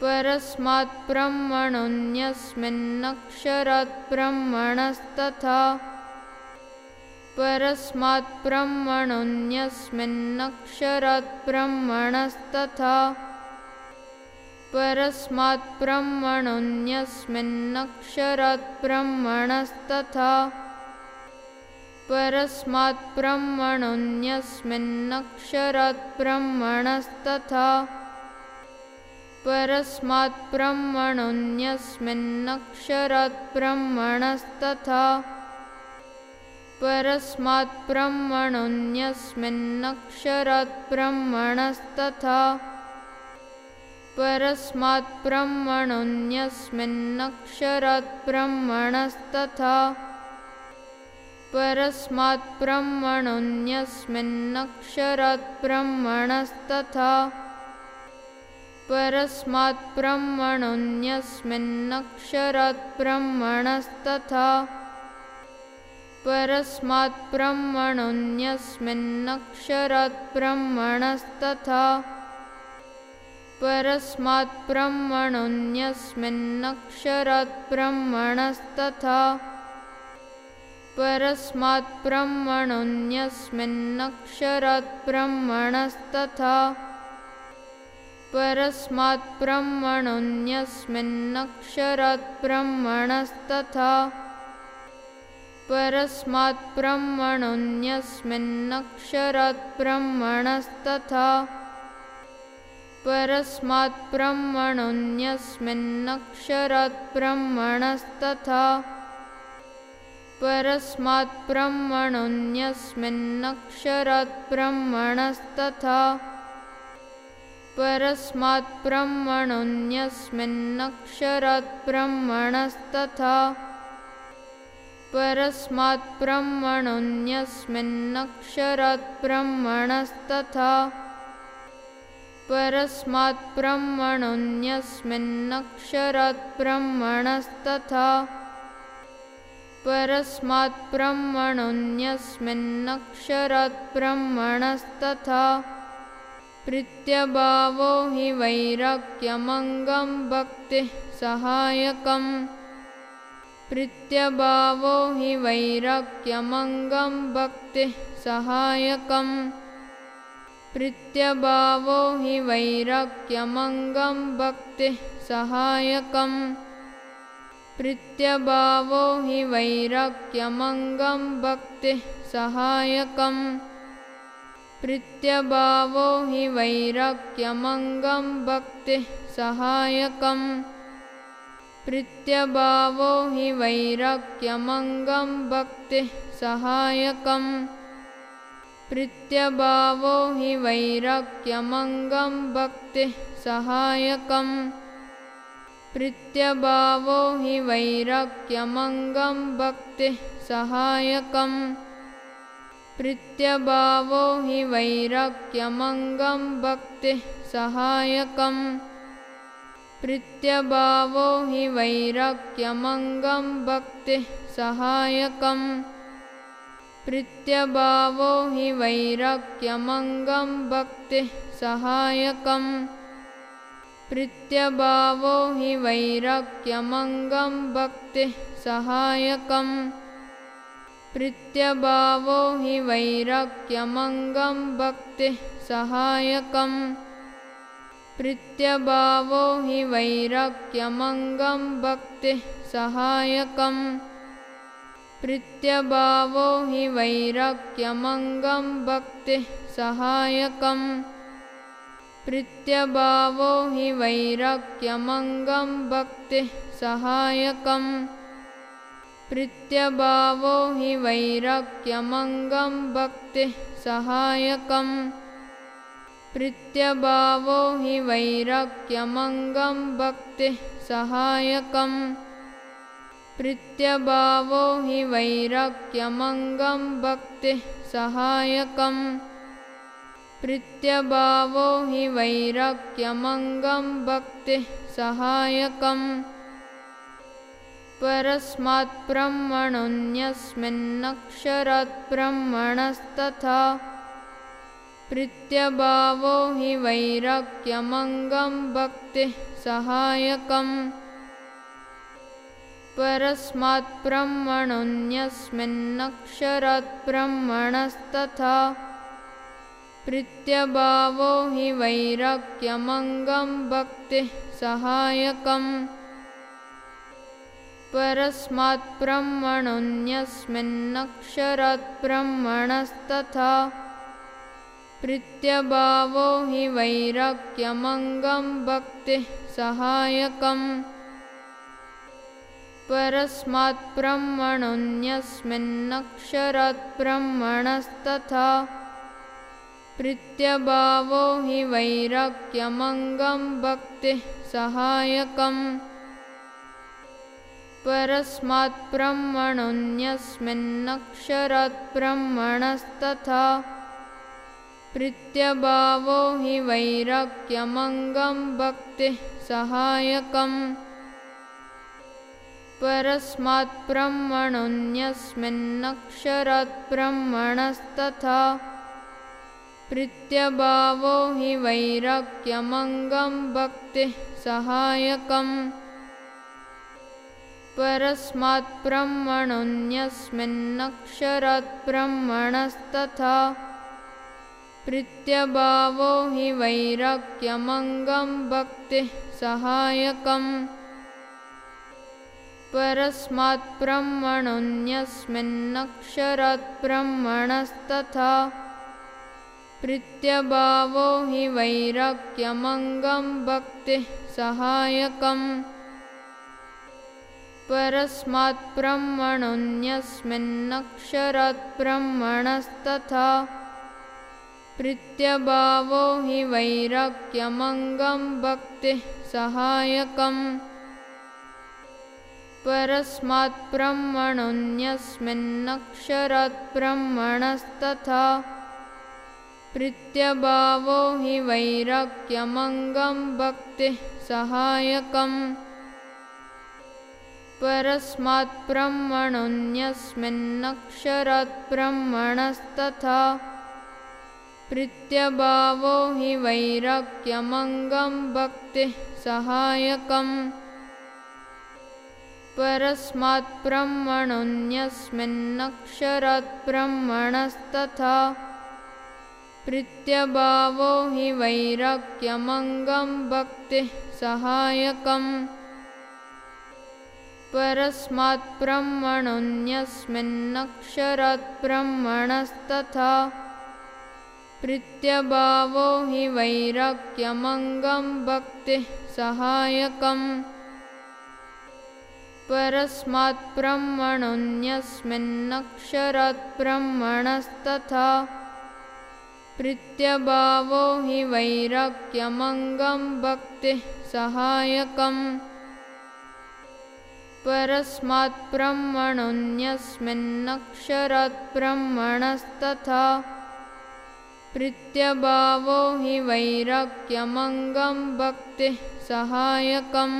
परस्मात् ब्रह्मणोऽन्यस्मिन्नक्षरात् ब्रह्मणस्तथा परस्मात् ब्रह्मणोऽन्यस्मिन्नक्षरात् ब्रह्मणस्तथा परस्मात् ब्रह्मणोऽन्यस्मिन्नक्षरात् ब्रह्मणस्तथा परस्मात् ब्रह्मणोऽन्यस्मिन्नक्षरात् ब्रह्मणस्तथा परस्मात् ब्रह्मणोऽन्यस्मिन्नक्षरात् ब्रह्मणस्तथा परस्मात् ब्रह्मणोऽन्यस्मिन्नक्षरात् ब्रह्मणस्तथा परस्मात् ब्रह्मणोऽन्यस्मिन्नक्षरात् ब्रह्मणस्तथा परस्मात् ब्रह्मणोऽन्यस्मिन्नक्षरात् ब्रह्मणस्तथा परस्मात् ब्रह्मणोऽन्यस्मिन्नक्षरात् ब्रह्मणस्तथा। परस्मात् ब्रह्मणोऽन्यस्मिन्नक्षरात् ब्रह्मणस्तथा। परस्मात् ब्रह्मणोऽन्यस्मिन्नक्षरात् ब्रह्मणस्तथा। परस्मात् ब्रह्मणोऽन्यस्मिन्नक्षरात् ब्रह्मणस्तथा परस्मात् ब्रह्मणोऽन्यस्मिन्नक्षरात् ब्रह्मणस्तथा परस्मात् ब्रह्मणोऽन्यस्मिन्नक्षरात् ब्रह्मणस्तथा परस्मात् ब्रह्मणोऽन्यस्मिन्नक्षरात् ब्रह्मणस्तथा परस्मात् ब्रह्मणोऽन्यस्मिन्नक्षरात् ब्रह्मणस्तथा परस्मात् ब्रह्मणोऽन्यस्मिन्नक्षरात् ब्रह्मणस्तथा परस्मात् ब्रह्मणोऽन्यस्मिन्नक्षरात् ब्रह्मणस्तथा परस्मात् ब्रह्मणोऽन्यस्मिन्नक्षरात् ब्रह्मणस्तथा परस्मात् ब्रह्मणोऽन्यस्मिन्नक्षरात् ब्रह्मणस्तथा प्रत्यभावो हि वैराग्यमङ्गं भक्तिः सहायकम्। प्रत्यभावो हि वैराग्यमङ्गं भक्तिः सहायकम्। प्रत्यभावो हि वैराग्यमङ्गं भक्तिः सहायकम्। प्रत्यभावो हि वैराग्यमङ्गं भक्तिः सहायकम् प्रत्यभावो हि वैराग्यमङ्गं भक्तिः सहायकम्। प्रत्यभावो हि वैराग्यमङ्गं भक्तिः सहायकम्। प्रत्यभावो हि वैराग्यमङ्गं भक्तिः सहायकम्। प्रत्यभावो हि वैराग्यमङ्गं भक्तिः सहायकम् प्रत्यभावो हि वैराग्यमङ्गं भक्तिः सहायकम्। प्रत्यभावो हि वैराग्यमङ्गं भक्तिः सहायकम्। प्रत्यभावो हि वैराग्यमङ्गं भक्तिः सहायकम्। प्रत्यभावो हि वैराग्यमङ्गं भक्तिः सहायकम् प्रत्यभावो हि वैराग्यमङ्गं भक्तिः सहायकम्। प्रत्यभावो हि वैराग्यमङ्गं भक्तिः सहायकम्। प्रत्यभावो हि वैराग्यमङ्गं भक्तिः सहायकम्। प्रत्यभावो हि वैराग्यमङ्गं भक्तिः सहायकम् प्रत्यभावो हि वैराग्यमङ्गं भक्तिः सहायकम्। प्रत्यभावो हि वैराग्यमङ्गं भक्तिः सहायकम्। प्रत्यभावो हि वैराग्यमङ्गं भक्तिः सहायकम्। प्रत्यभावो हि वैराग्यमङ्गं भक्तिः सहायकम् परस्मात् ब्रह्मणोऽन्यस्मिन्नक्षरात् ब्रह्मणस्तथा प्रीत्यभावो हि वैराग्यमङ्गं भक्तिः सहायकम्। परस्मात् ब्रह्मणोऽन्यस्मिन्नक्षरात् ब्रह्मणस्तथा प्रीत्यभावो हि वैराग्यमङ्गं भक्तिः सहायकम् परस्मात् ब्रह्मणोऽन्यस्मिन्नक्षरात् ब्रह्मणस्तथा प्रीत्यभावो हि वैराग्यमङ्गं भक्तिः सहायकम्। परस्मात् ब्रह्मणोऽन्यस्मिन्नक्षरात् ब्रह्मणस्तथा प्रीत्यभावो हि वैराग्यमङ्गं भक्तिः सहायकम् परस्मात् ब्रह्मणोऽन्यस्मिन्नक्षरात् ब्रह्मणस्तथा प्रीत्यभावो हि वैराग्यमङ्गं भक्तिः सहायकम्। परस्मात् ब्रह्मणोऽन्यस्मिन्नक्षरात् ब्रह्मणस्तथा प्रीत्यभावो हि वैराग्यमङ्गं भक्तिः सहायकम् परस्मात् ब्रह्मणोऽन्यस्मिन्नक्षरात् ब्रह्मणस्तथा प्रीत्यभावो हि वैराग्यमङ्गं भक्तिः सहायकम्। परस्मात् ब्रह्मणोऽन्यस्मिन्नक्षरात् ब्रह्मणस्तथा प्रीत्यभावो हि वैराग्यमङ्गं भक्तिः सहायकम् परस्मात् ब्रह्मणोऽन्यस्मिन्नक्षरात् ब्रह्मणस्तथा प्रीत्यभावो हि वैराग्यमङ्गं भक्तिः सहायकम्। परस्मात् ब्रह्मणोऽन्यस्मिन्नक्षरात् ब्रह्मणस्तथा प्रीत्यभावो हि वैराग्यमङ्गं भक्तिः सहायकम् परस्मात् ब्रह्मणोऽन्यस्मिन्नक्षरात् ब्रह्मणस्तथा प्रीत्यभावो हि वैराग्यमङ्गं भक्तिः सहायकम्। परस्मात् ब्रह्मणोऽन्यस्मिन्नक्षरात् ब्रह्मणस्तथा प्रीत्यभावो हि वैराग्यमङ्गं भक्तिः सहायकम् परस्मात् ब्रह्मणोऽन्यस्मिन्नक्षरात् ब्रह्मणस्तथा प्रीत्यभावो हि वैराग्यमङ्गं भक्तिः सहायकम्। परस्मात् ब्रह्मणोऽन्यस्मिन्नक्षरात् ब्रह्मणस्तथा प्रीत्यभावो हि वैराग्यमङ्गं भक्तिः सहायकम् परस्मात् ब्रह्मणोऽन्यस्मिन्नक्षरात् ब्रह्मणस्तथा प्रीत्यभावो हि वैराग्यमङ्गं भक्तिः सहायकम्